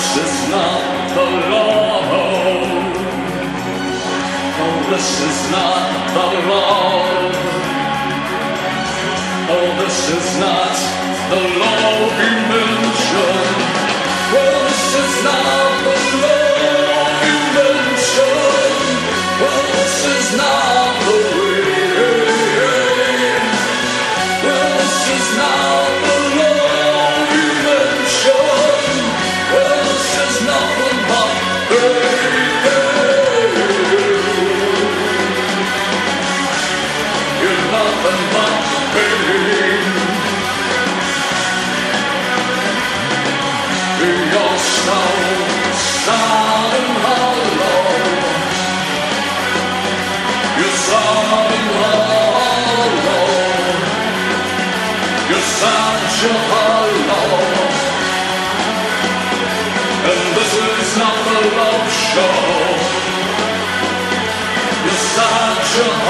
This is not the law. Oh, this is not the law. Oh, this is not the law we mentioned. of And this is not love show You're such a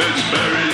It's very